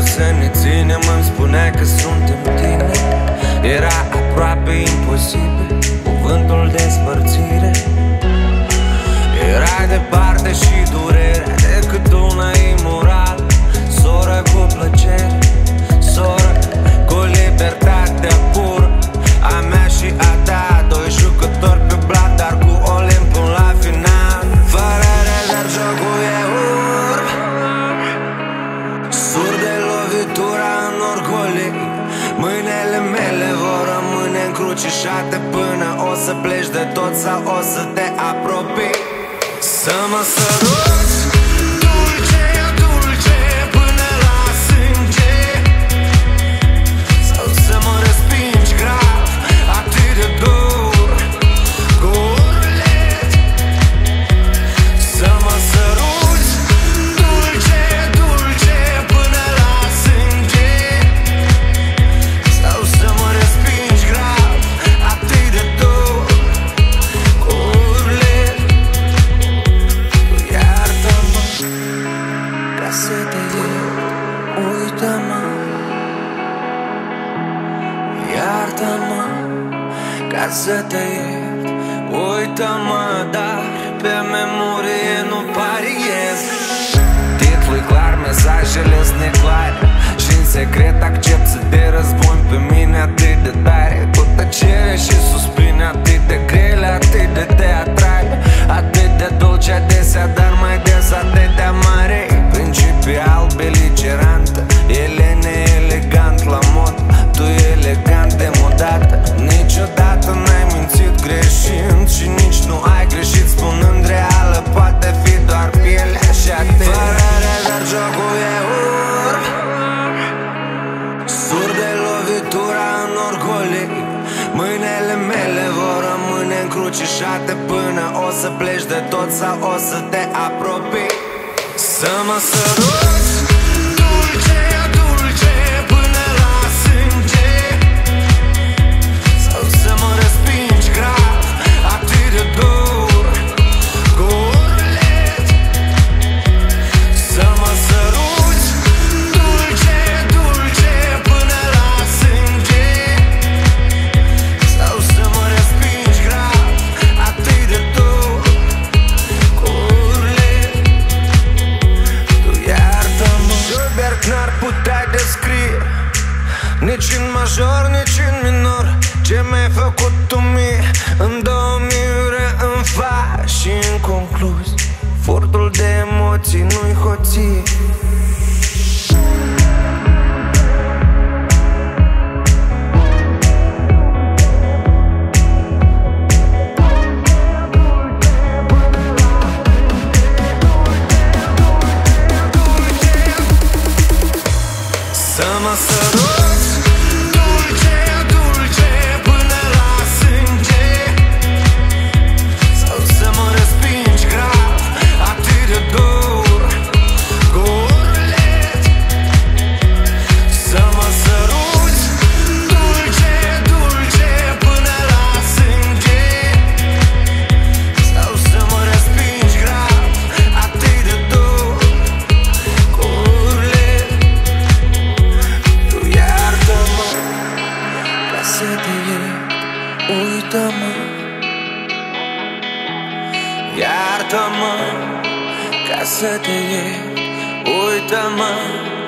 să ne ținem Îmi spunea că suntem încrucișate Până o să pleci de tot sau o să te apropii. Să mă săruți! Uită-mă ca să te iert. Uită-mă, dar pe memorie nu pariez. Titlul clar, mesajele sunt neclare Și în secret accept să orgolii Mâinele mele vor rămâne încrucișate Până o să pleci de tot sau o să te apropii. Să mă săruți dulce Nici în major, nici în minor. Ce mi-ai făcut tu mie? În două miure în fa Și în concluz Furtul de emoții nu-i hoție. tamam Casa ye Oy tamam